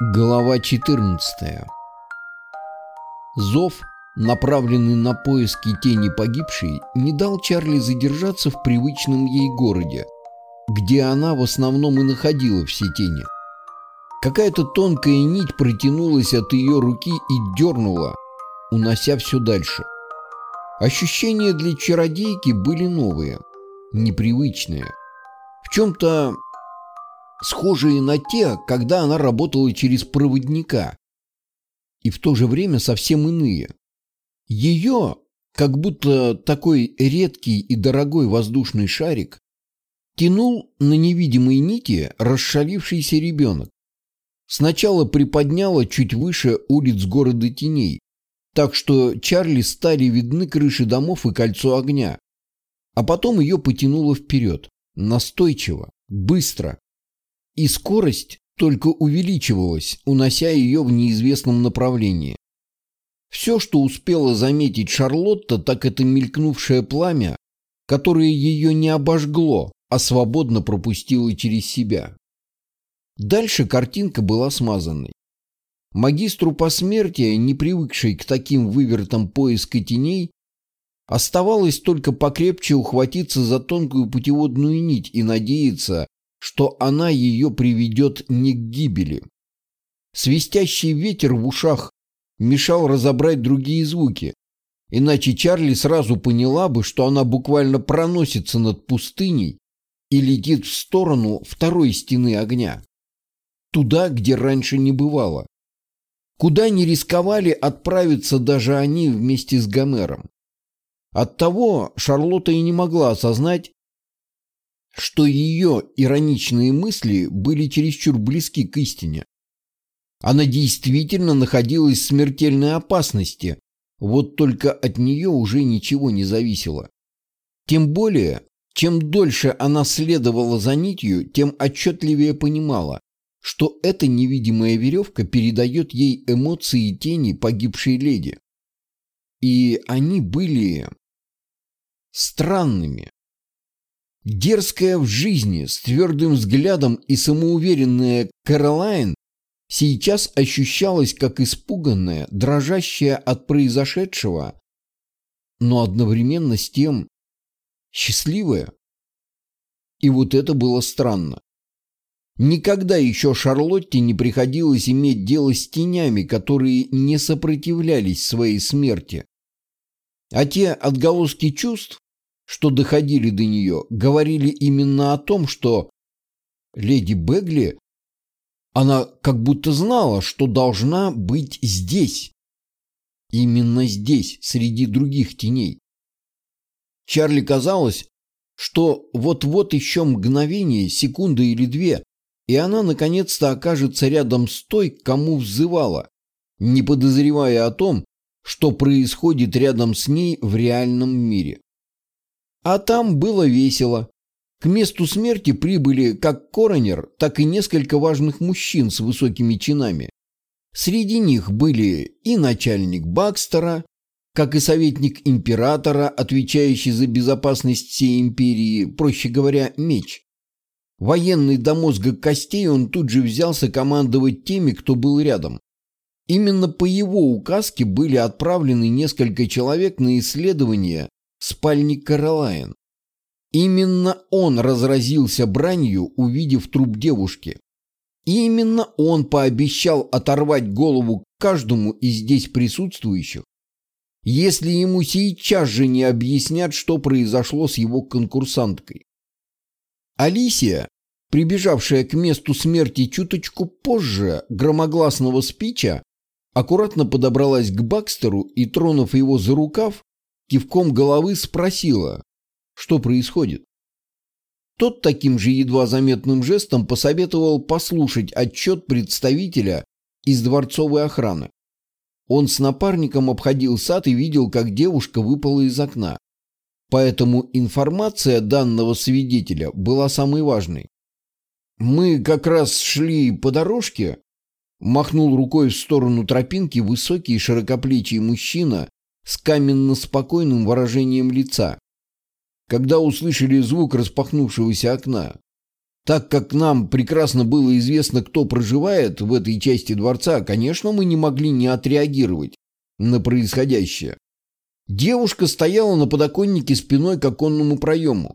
Глава 14 Зов, направленный на поиски тени погибшей, не дал Чарли задержаться в привычном ей городе, где она в основном и находила все тени. Какая-то тонкая нить протянулась от ее руки и дернула, унося все дальше. Ощущения для чародейки были новые, непривычные. В чем-то схожие на те, когда она работала через проводника, и в то же время совсем иные. Ее, как будто такой редкий и дорогой воздушный шарик, тянул на невидимой нити расшалившийся ребенок. Сначала приподняла чуть выше улиц города теней, так что Чарли стали видны крыши домов и кольцо огня. А потом ее потянуло вперед, настойчиво, быстро, и скорость только увеличивалась, унося ее в неизвестном направлении. Все, что успела заметить Шарлотта, так это мелькнувшее пламя, которое ее не обожгло, а свободно пропустило через себя. Дальше картинка была смазанной. Магистру посмертия, не привыкшей к таким вывертам поиска теней, оставалось только покрепче ухватиться за тонкую путеводную нить и надеяться, что она ее приведет не к гибели. Свистящий ветер в ушах мешал разобрать другие звуки, иначе Чарли сразу поняла бы, что она буквально проносится над пустыней и летит в сторону второй стены огня. Туда, где раньше не бывало. Куда не рисковали отправиться даже они вместе с Гомером. Оттого Шарлотта и не могла осознать, что ее ироничные мысли были чересчур близки к истине. Она действительно находилась в смертельной опасности, вот только от нее уже ничего не зависело. Тем более, чем дольше она следовала за нитью, тем отчетливее понимала, что эта невидимая веревка передает ей эмоции тени погибшей леди. И они были странными. Дерзкая в жизни, с твердым взглядом и самоуверенная Кэролайн сейчас ощущалась как испуганная, дрожащая от произошедшего, но одновременно с тем счастливая. И вот это было странно. Никогда еще Шарлотте не приходилось иметь дело с тенями, которые не сопротивлялись своей смерти. А те отголоски чувств, что доходили до нее, говорили именно о том, что леди Бегли, она как будто знала, что должна быть здесь. Именно здесь, среди других теней. Чарли казалось, что вот-вот еще мгновение, секунда или две, и она наконец-то окажется рядом с той, кому взывала, не подозревая о том, что происходит рядом с ней в реальном мире. А там было весело. К месту смерти прибыли как коронер, так и несколько важных мужчин с высокими чинами. Среди них были и начальник Бакстера, как и советник императора, отвечающий за безопасность всей империи, проще говоря, меч. Военный до мозга костей он тут же взялся командовать теми, кто был рядом. Именно по его указке были отправлены несколько человек на исследование спальни Каролайн. Именно он разразился бранью, увидев труп девушки. И именно он пообещал оторвать голову каждому из здесь присутствующих, если ему сейчас же не объяснят, что произошло с его конкурсанткой. Алисия, прибежавшая к месту смерти чуточку позже громогласного спича, аккуратно подобралась к Бакстеру и, тронув его за рукав, кивком головы спросила, что происходит. Тот таким же едва заметным жестом посоветовал послушать отчет представителя из дворцовой охраны. Он с напарником обходил сад и видел, как девушка выпала из окна. Поэтому информация данного свидетеля была самой важной. «Мы как раз шли по дорожке», – махнул рукой в сторону тропинки высокий широкоплечий мужчина с каменно-спокойным выражением лица, когда услышали звук распахнувшегося окна. Так как нам прекрасно было известно, кто проживает в этой части дворца, конечно, мы не могли не отреагировать на происходящее. Девушка стояла на подоконнике спиной к оконному проему.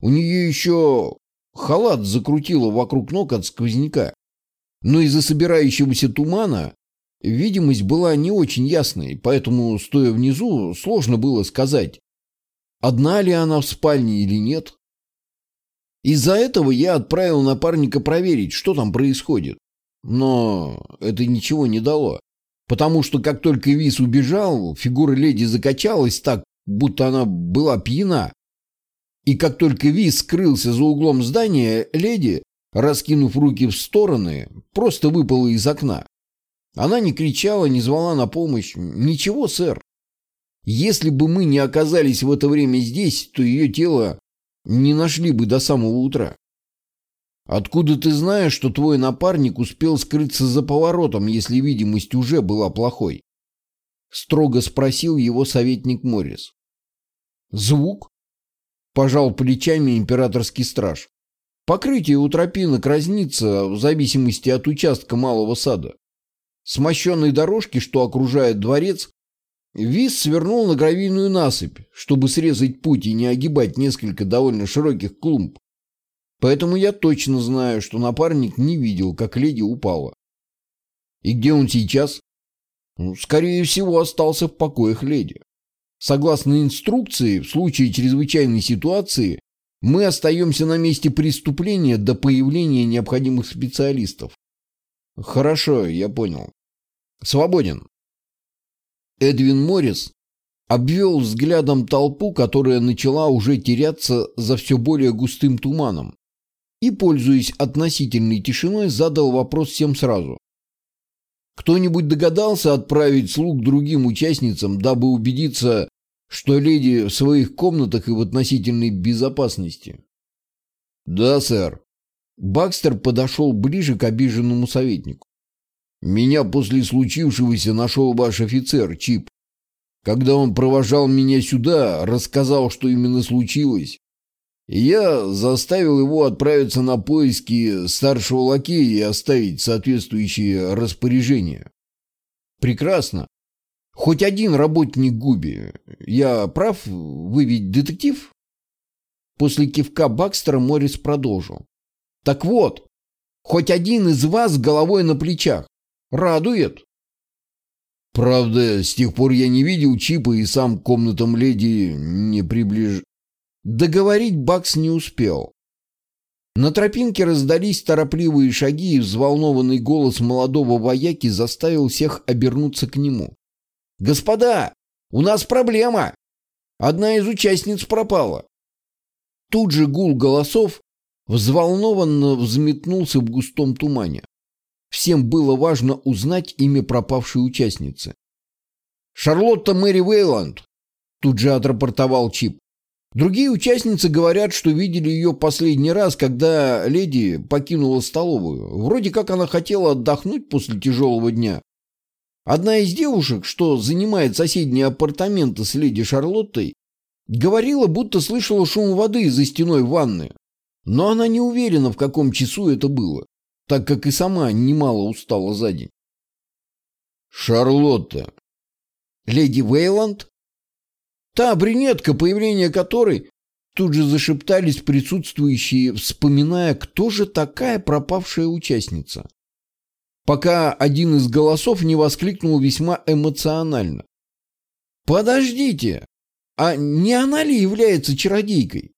У нее еще халат закрутило вокруг ног от сквозняка. Но из-за собирающегося тумана видимость была не очень ясной, поэтому, стоя внизу, сложно было сказать, одна ли она в спальне или нет. Из-за этого я отправил напарника проверить, что там происходит. Но это ничего не дало. Потому что как только Вис убежал, фигура леди закачалась так, будто она была пьяна. И как только Вис скрылся за углом здания, леди, раскинув руки в стороны, просто выпала из окна. Она не кричала, не звала на помощь. Ничего, сэр. Если бы мы не оказались в это время здесь, то ее тело не нашли бы до самого утра. Откуда ты знаешь, что твой напарник успел скрыться за поворотом, если видимость уже была плохой? Строго спросил его советник Моррис. Звук? Пожал плечами императорский страж. Покрытие у тропинок разнится в зависимости от участка малого сада. С мощенной дорожки, что окружает дворец, Вис свернул на гравийную насыпь, чтобы срезать путь и не огибать несколько довольно широких клумб. Поэтому я точно знаю, что напарник не видел, как леди упала. И где он сейчас? Ну, скорее всего, остался в покоях леди. Согласно инструкции, в случае чрезвычайной ситуации мы остаемся на месте преступления до появления необходимых специалистов. Хорошо, я понял. Свободен. Эдвин Моррис обвел взглядом толпу, которая начала уже теряться за все более густым туманом, и, пользуясь относительной тишиной, задал вопрос всем сразу. Кто-нибудь догадался отправить слуг другим участницам, дабы убедиться, что леди в своих комнатах и в относительной безопасности? Да, сэр. Бакстер подошел ближе к обиженному советнику. Меня после случившегося нашел ваш офицер, Чип. Когда он провожал меня сюда, рассказал, что именно случилось. я заставил его отправиться на поиски старшего лакея и оставить соответствующие распоряжения. Прекрасно. Хоть один работник Губи. Я прав? Вы ведь детектив? После кивка Бакстера Моррис продолжил. Так вот, хоть один из вас с головой на плечах. Радует. Правда, с тех пор я не видел Чипа и сам к комнатам леди не приближ... Договорить Бакс не успел. На тропинке раздались торопливые шаги, и взволнованный голос молодого вояки заставил всех обернуться к нему. «Господа, у нас проблема! Одна из участниц пропала!» Тут же гул голосов взволнованно взметнулся в густом тумане. Всем было важно узнать имя пропавшей участницы. «Шарлотта Мэри Вейланд», — тут же отрапортовал Чип. Другие участницы говорят, что видели ее последний раз, когда леди покинула столовую. Вроде как она хотела отдохнуть после тяжелого дня. Одна из девушек, что занимает соседние апартаменты с леди Шарлоттой, говорила, будто слышала шум воды за стеной ванны. Но она не уверена, в каком часу это было так как и сама немало устала за день. Шарлотта. Леди Вейланд? Та брюнетка, появление которой тут же зашептались присутствующие, вспоминая, кто же такая пропавшая участница. Пока один из голосов не воскликнул весьма эмоционально. «Подождите, а не она ли является чародейкой?»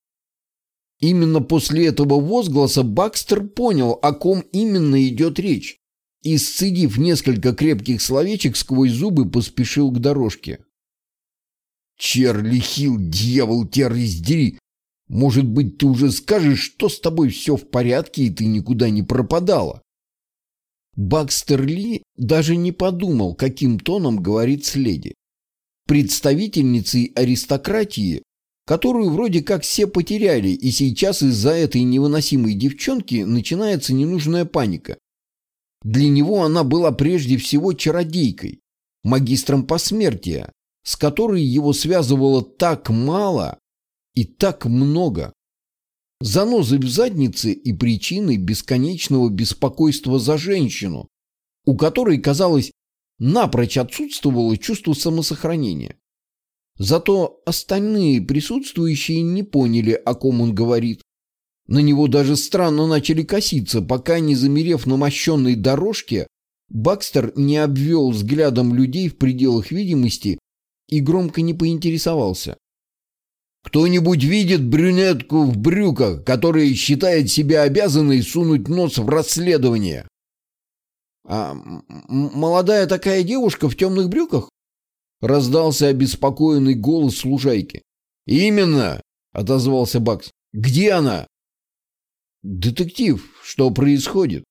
Именно после этого возгласа Бакстер понял, о ком именно идет речь, и, сцедив несколько крепких словечек, сквозь зубы поспешил к дорожке. «Черли Хилл, дьявол тебя раздери! Может быть, ты уже скажешь, что с тобой все в порядке, и ты никуда не пропадала?» Бакстер Ли даже не подумал, каким тоном говорит с леди. Представительницей аристократии которую вроде как все потеряли, и сейчас из-за этой невыносимой девчонки начинается ненужная паника. Для него она была прежде всего чародейкой, магистром посмертия, с которой его связывало так мало и так много. занозой в заднице и причиной бесконечного беспокойства за женщину, у которой, казалось, напрочь отсутствовало чувство самосохранения. Зато остальные присутствующие не поняли, о ком он говорит. На него даже странно начали коситься, пока, не замерев на мощенной дорожке, Бакстер не обвел взглядом людей в пределах видимости и громко не поинтересовался. Кто-нибудь видит брюнетку в брюках, которая считает себя обязанной сунуть нос в расследование? А молодая такая девушка в темных брюках? Раздался обеспокоенный голос служайки. Именно, отозвался Бакс. Где она? Детектив, что происходит?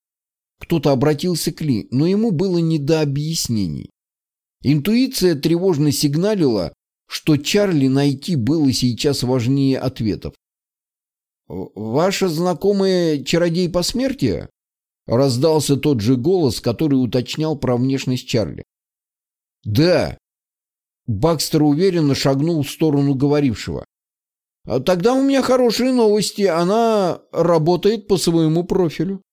Кто-то обратился к Ли, но ему было не до объяснений. Интуиция тревожно сигналила, что Чарли найти было сейчас важнее ответов. «Ваша знакомая чародей по смерти?» Раздался тот же голос, который уточнял про внешность Чарли. «Да». Бакстер уверенно шагнул в сторону говорившего. «А «Тогда у меня хорошие новости. Она работает по своему профилю».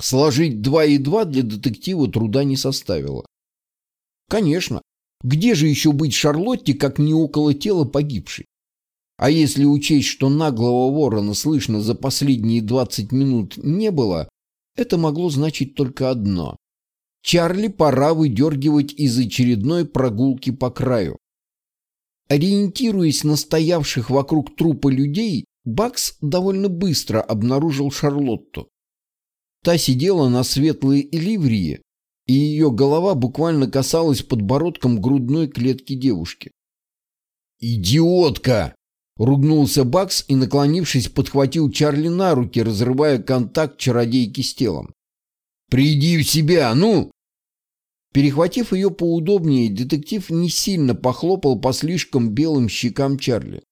Сложить два и два для детектива труда не составило. Конечно, где же еще быть Шарлотте, как не около тела погибшей? А если учесть, что наглого ворона слышно за последние 20 минут не было, это могло значить только одно. Чарли пора выдергивать из очередной прогулки по краю. Ориентируясь на стоявших вокруг трупа людей, Бакс довольно быстро обнаружил Шарлотту. Та сидела на светлой ливрии, и ее голова буквально касалась подбородком грудной клетки девушки. «Идиотка!» — ругнулся Бакс и, наклонившись, подхватил Чарли на руки, разрывая контакт чародейки с телом. «Приди в себя, ну!» Перехватив ее поудобнее, детектив не сильно похлопал по слишком белым щекам Чарли.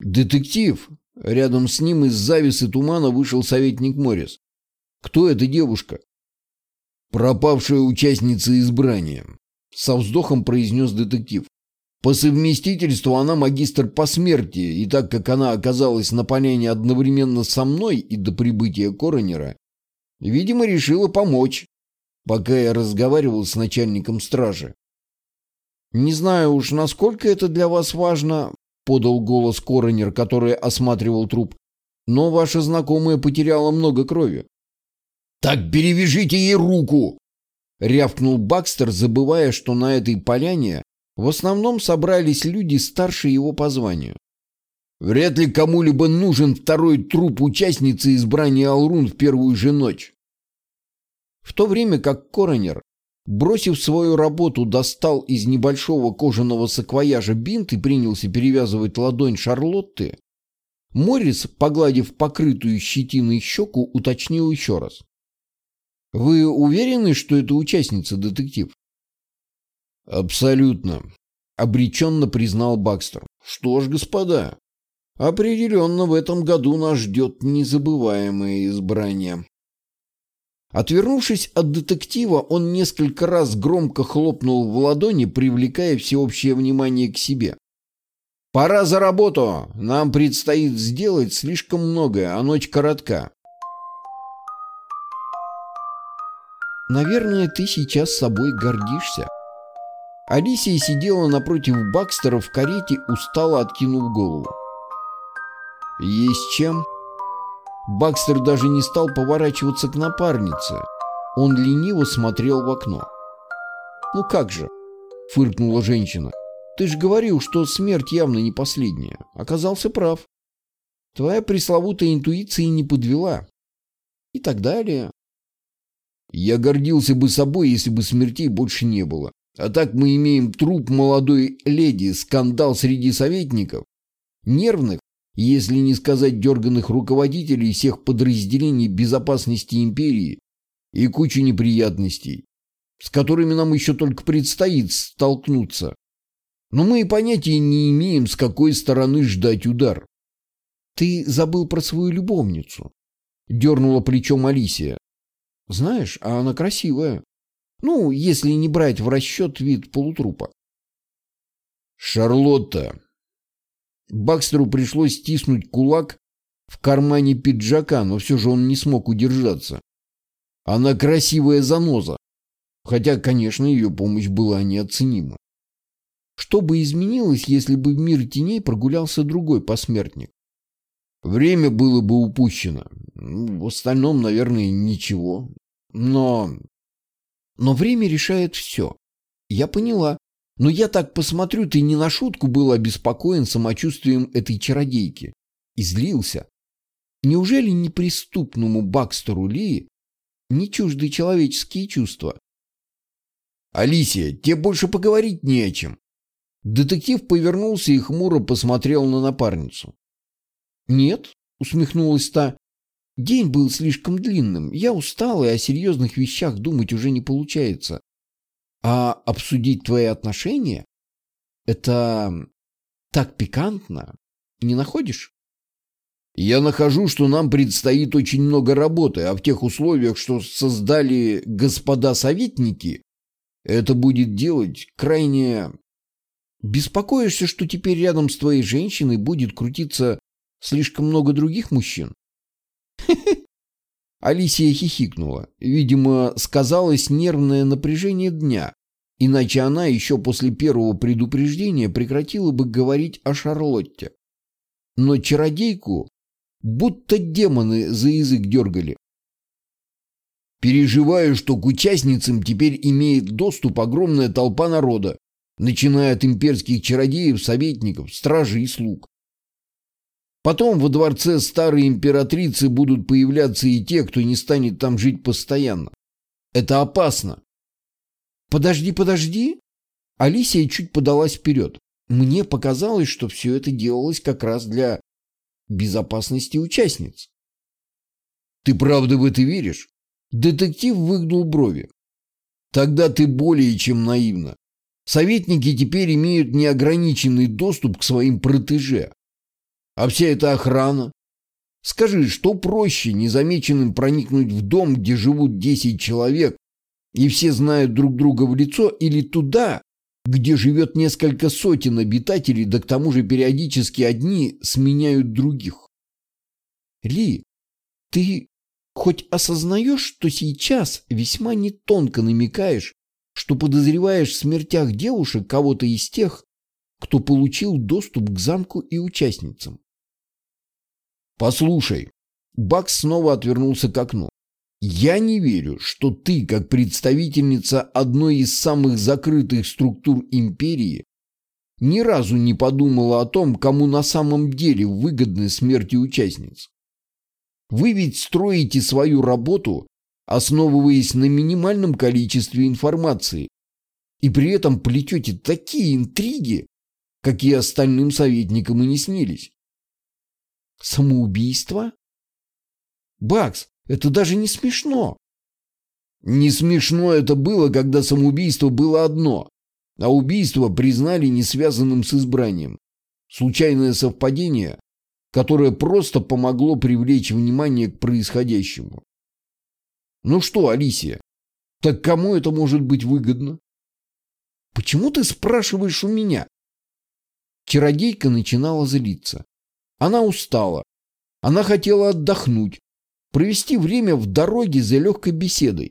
«Детектив!» Рядом с ним из завесы тумана вышел советник Моррис. «Кто эта девушка?» пропавшая участница избрания», — со вздохом произнес детектив. «По совместительству она магистр по смерти, и так как она оказалась на поляне одновременно со мной и до прибытия коронера, видимо, решила помочь, пока я разговаривал с начальником стражи». «Не знаю уж, насколько это для вас важно», — подал голос коронер, который осматривал труп, «но ваша знакомая потеряла много крови». «Так перевяжите ей руку!» — рявкнул Бакстер, забывая, что на этой поляне в основном собрались люди старше его по званию. Вряд ли кому-либо нужен второй труп участницы избрания Алрун в первую же ночь. В то время как коронер, бросив свою работу, достал из небольшого кожаного саквояжа бинт и принялся перевязывать ладонь Шарлотты, Моррис, погладив покрытую щетиной щеку, уточнил еще раз. Вы уверены, что это участница, детектив? Абсолютно. Обреченно признал Бакстер. Что ж, господа, определенно в этом году нас ждет незабываемое избрание. Отвернувшись от детектива, он несколько раз громко хлопнул в ладони, привлекая всеобщее внимание к себе. «Пора за работу! Нам предстоит сделать слишком многое, а ночь коротка. Наверное, ты сейчас собой гордишься. Алисия сидела напротив Бакстера в карете, устало откинув голову. Есть чем? Бакстер даже не стал поворачиваться к напарнице. Он лениво смотрел в окно. «Ну как же?» — фыркнула женщина. «Ты же говорил, что смерть явно не последняя. Оказался прав. Твоя пресловутая интуиция не подвела». И так далее. Я гордился бы собой, если бы смертей больше не было. А так мы имеем труп молодой леди, скандал среди советников, нервных, если не сказать дерганных руководителей всех подразделений безопасности империи и кучу неприятностей, с которыми нам еще только предстоит столкнуться. Но мы и понятия не имеем, с какой стороны ждать удар. Ты забыл про свою любовницу. Дернула плечом Алисия. Знаешь, а она красивая. Ну, если не брать в расчет вид полутрупа. Шарлотта. Бакстеру пришлось стиснуть кулак, в кармане пиджака, но все же он не смог удержаться. Она красивая заноза, хотя, конечно, ее помощь была неоценима. Что бы изменилось, если бы в мир теней прогулялся другой посмертник? Время было бы упущено. В остальном, наверное, ничего. Но... Но время решает все. Я поняла. Но я так посмотрю, ты не на шутку был обеспокоен самочувствием этой чародейки. И злился. Неужели неприступному Бакстеру Ли не чужды человеческие чувства? Алисия, тебе больше поговорить не о чем. Детектив повернулся и хмуро посмотрел на напарницу. «Нет», — усмехнулась та, — «день был слишком длинным. Я устала, и о серьезных вещах думать уже не получается. А обсудить твои отношения — это так пикантно, не находишь?» «Я нахожу, что нам предстоит очень много работы, а в тех условиях, что создали господа советники, это будет делать крайне Беспокоишься, что теперь рядом с твоей женщиной будет крутиться слишком много других мужчин? Алисия хихикнула. Видимо, сказалось нервное напряжение дня, иначе она еще после первого предупреждения прекратила бы говорить о Шарлотте. Но чародейку будто демоны за язык дергали. Переживаю, что к участницам теперь имеет доступ огромная толпа народа, начиная от имперских чародеев, советников, стражей и слуг. Потом во дворце старой императрицы будут появляться и те, кто не станет там жить постоянно. Это опасно. Подожди, подожди. Алисия чуть подалась вперед. Мне показалось, что все это делалось как раз для безопасности участниц. Ты правда в это веришь? Детектив выгнул брови. Тогда ты более чем наивна. Советники теперь имеют неограниченный доступ к своим протеже. А вся эта охрана? Скажи, что проще незамеченным проникнуть в дом, где живут 10 человек, и все знают друг друга в лицо, или туда, где живет несколько сотен обитателей, да к тому же периодически одни сменяют других? Ли, ты хоть осознаешь, что сейчас весьма нетонко намекаешь что подозреваешь в смертях девушек кого-то из тех, кто получил доступ к замку и участницам. Послушай, Бакс снова отвернулся к окну. Я не верю, что ты, как представительница одной из самых закрытых структур империи, ни разу не подумала о том, кому на самом деле выгодны смерти участниц. Вы ведь строите свою работу основываясь на минимальном количестве информации, и при этом плетете такие интриги, какие остальным советникам и не снились. Самоубийство? Бакс, это даже не смешно. Не смешно это было, когда самоубийство было одно, а убийство признали не связанным с избранием. Случайное совпадение, которое просто помогло привлечь внимание к происходящему. Ну что, Алисия, так кому это может быть выгодно? Почему ты спрашиваешь у меня? Чародейка начинала злиться. Она устала. Она хотела отдохнуть, провести время в дороге за легкой беседой,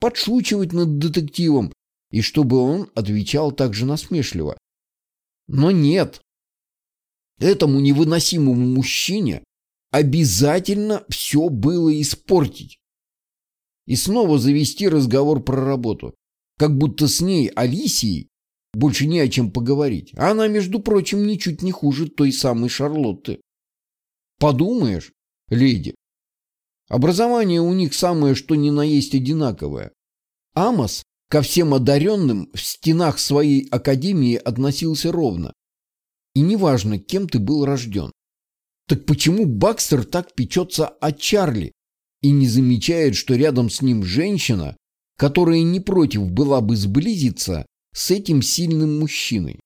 подшучивать над детективом, и чтобы он отвечал так же насмешливо. Но нет. Этому невыносимому мужчине обязательно все было испортить и снова завести разговор про работу. Как будто с ней, Алисией, больше не о чем поговорить. А она, между прочим, ничуть не хуже той самой Шарлотты. Подумаешь, леди. Образование у них самое что ни на есть одинаковое. Амос ко всем одаренным в стенах своей академии относился ровно. И неважно, кем ты был рожден. Так почему Бакстер так печется о Чарли, и не замечает, что рядом с ним женщина, которая не против была бы сблизиться с этим сильным мужчиной.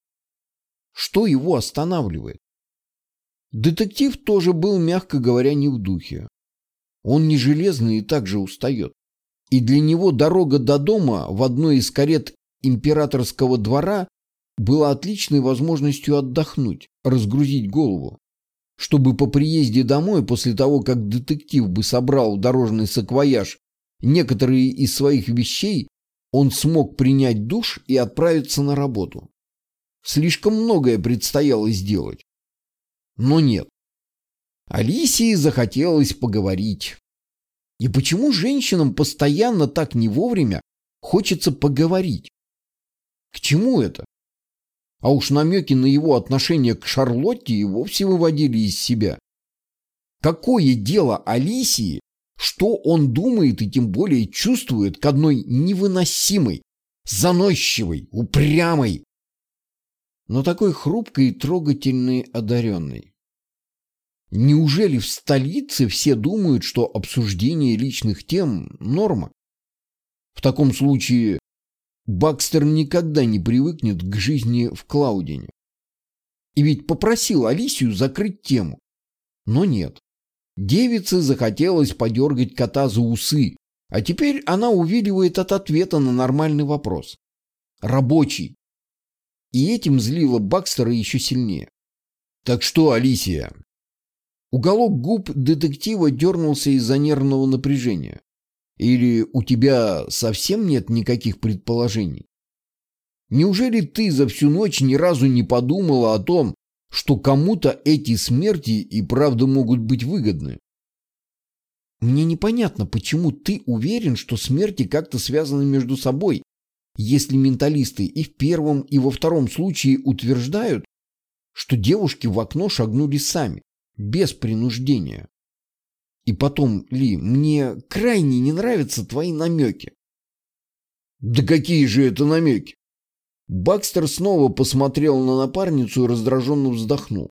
Что его останавливает? Детектив тоже был, мягко говоря, не в духе. Он не железный и также устает. И для него дорога до дома в одной из карет императорского двора была отличной возможностью отдохнуть, разгрузить голову. чтобы по приезде домой, после того, как детектив бы собрал дорожный саквояж, некоторые из своих вещей, он смог принять душ и отправиться на работу. Слишком многое предстояло сделать. Но нет. Алисии захотелось поговорить. И почему женщинам постоянно так не вовремя хочется поговорить? К чему это? А уж намеки на его отношение к Шарлотте и вовсе выводили из себя. Какое дело Алисии, что он думает и тем более чувствует к одной невыносимой, заносчивой, упрямой, но такой хрупкой и трогательной одаренной? Неужели в столице все думают, что обсуждение личных тем – норма? В таком случае Бакстер никогда не привыкнет к жизни в Клаудине. И ведь попросил Алисию закрыть тему. Но нет. Девице захотелось подергать кота за усы, а теперь она увиливает от ответа на нормальный вопрос. Рабочий. И этим злило Бакстера еще сильнее. «Так что, Алисия?» Уголок губ детектива дернулся из-за нервного напряжения. Или у тебя совсем нет никаких предположений? Неужели ты за всю ночь ни разу не подумала о том, что кому-то эти смерти и правда могут быть выгодны? Мне непонятно, почему ты уверен, что смерти как-то связаны между собой, если менталисты и в первом, и во втором случае утверждают, что девушки в окно шагнули сами, без принуждения. И потом, Ли, мне крайне не нравятся твои намеки. Да какие же это намеки? Бакстер снова посмотрел на напарницу и раздраженно вздохнул.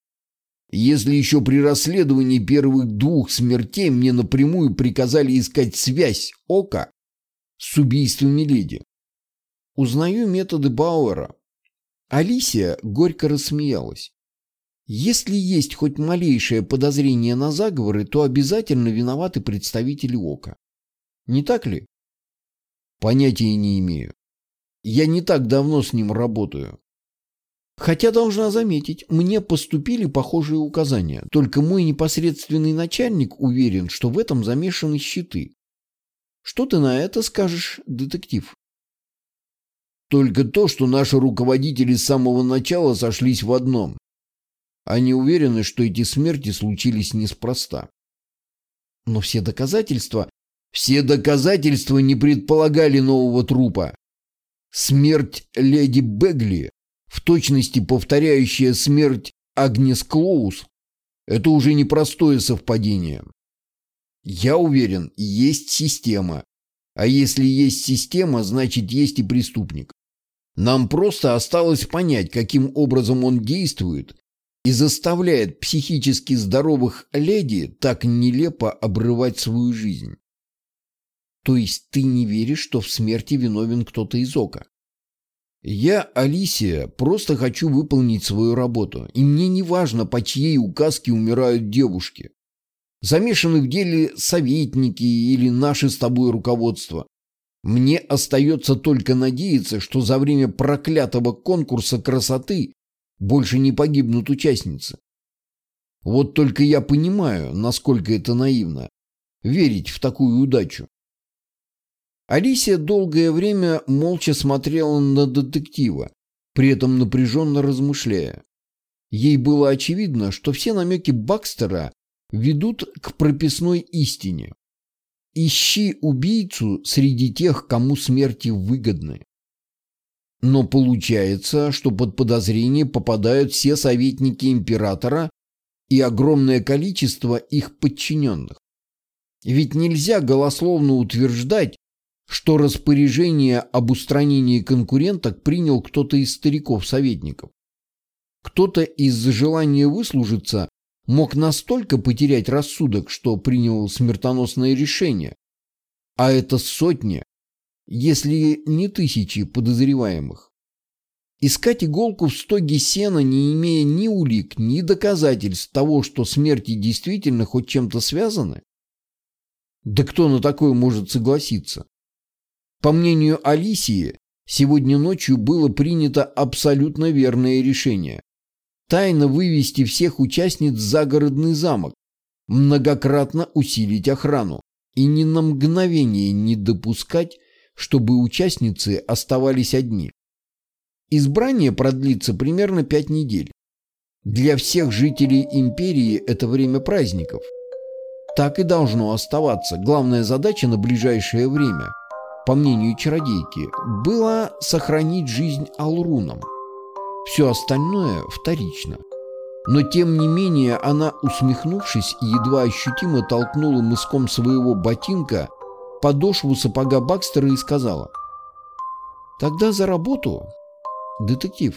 Если еще при расследовании первых двух смертей мне напрямую приказали искать связь Ока с убийствами леди. Узнаю методы Бауэра. Алисия горько рассмеялась. Если есть хоть малейшее подозрение на заговоры, то обязательно виноваты представители ОКа. Не так ли? Понятия не имею. Я не так давно с ним работаю. Хотя, должна заметить, мне поступили похожие указания, только мой непосредственный начальник уверен, что в этом замешаны щиты. Что ты на это скажешь, детектив? Только то, что наши руководители с самого начала сошлись в одном. Они уверены, что эти смерти случились неспроста. Но все доказательства... Все доказательства не предполагали нового трупа. Смерть леди Бегли, в точности повторяющая смерть Агнес Клоус, это уже непростое совпадение. Я уверен, есть система. А если есть система, значит есть и преступник. Нам просто осталось понять, каким образом он действует и заставляет психически здоровых леди так нелепо обрывать свою жизнь. То есть ты не веришь, что в смерти виновен кто-то из Ока? Я, Алисия, просто хочу выполнить свою работу, и мне не важно, по чьей указке умирают девушки. Замешаны в деле советники или наше с тобой руководство. Мне остается только надеяться, что за время проклятого конкурса красоты больше не погибнут участницы. Вот только я понимаю, насколько это наивно. Верить в такую удачу. Алисия долгое время молча смотрела на детектива, при этом напряженно размышляя. Ей было очевидно, что все намеки Бакстера ведут к прописной истине. Ищи убийцу среди тех, кому смерти выгодны. Но получается, что под подозрение попадают все советники императора и огромное количество их подчиненных. Ведь нельзя голословно утверждать, что распоряжение об устранении конкуренток принял кто-то из стариков-советников. Кто-то из-за желания выслужиться мог настолько потерять рассудок, что принял смертоносное решение. А это сотни, если не тысячи подозреваемых. Искать иголку в стоге сена, не имея ни улик, ни доказательств того, что смерти действительно хоть чем-то связаны? Да кто на такое может согласиться? По мнению Алисии, сегодня ночью было принято абсолютно верное решение. тайно вывести всех участниц в загородный замок, многократно усилить охрану и ни на мгновение не допускать, чтобы участницы оставались одни. Избрание продлится примерно пять недель. Для всех жителей империи это время праздников. Так и должно оставаться. Главная задача на ближайшее время, по мнению чародейки, была сохранить жизнь Алрунам. Все остальное вторично. Но тем не менее она, усмехнувшись, едва ощутимо толкнула мыском своего ботинка подошву сапога Бакстера и сказала «Тогда за работу, детектив».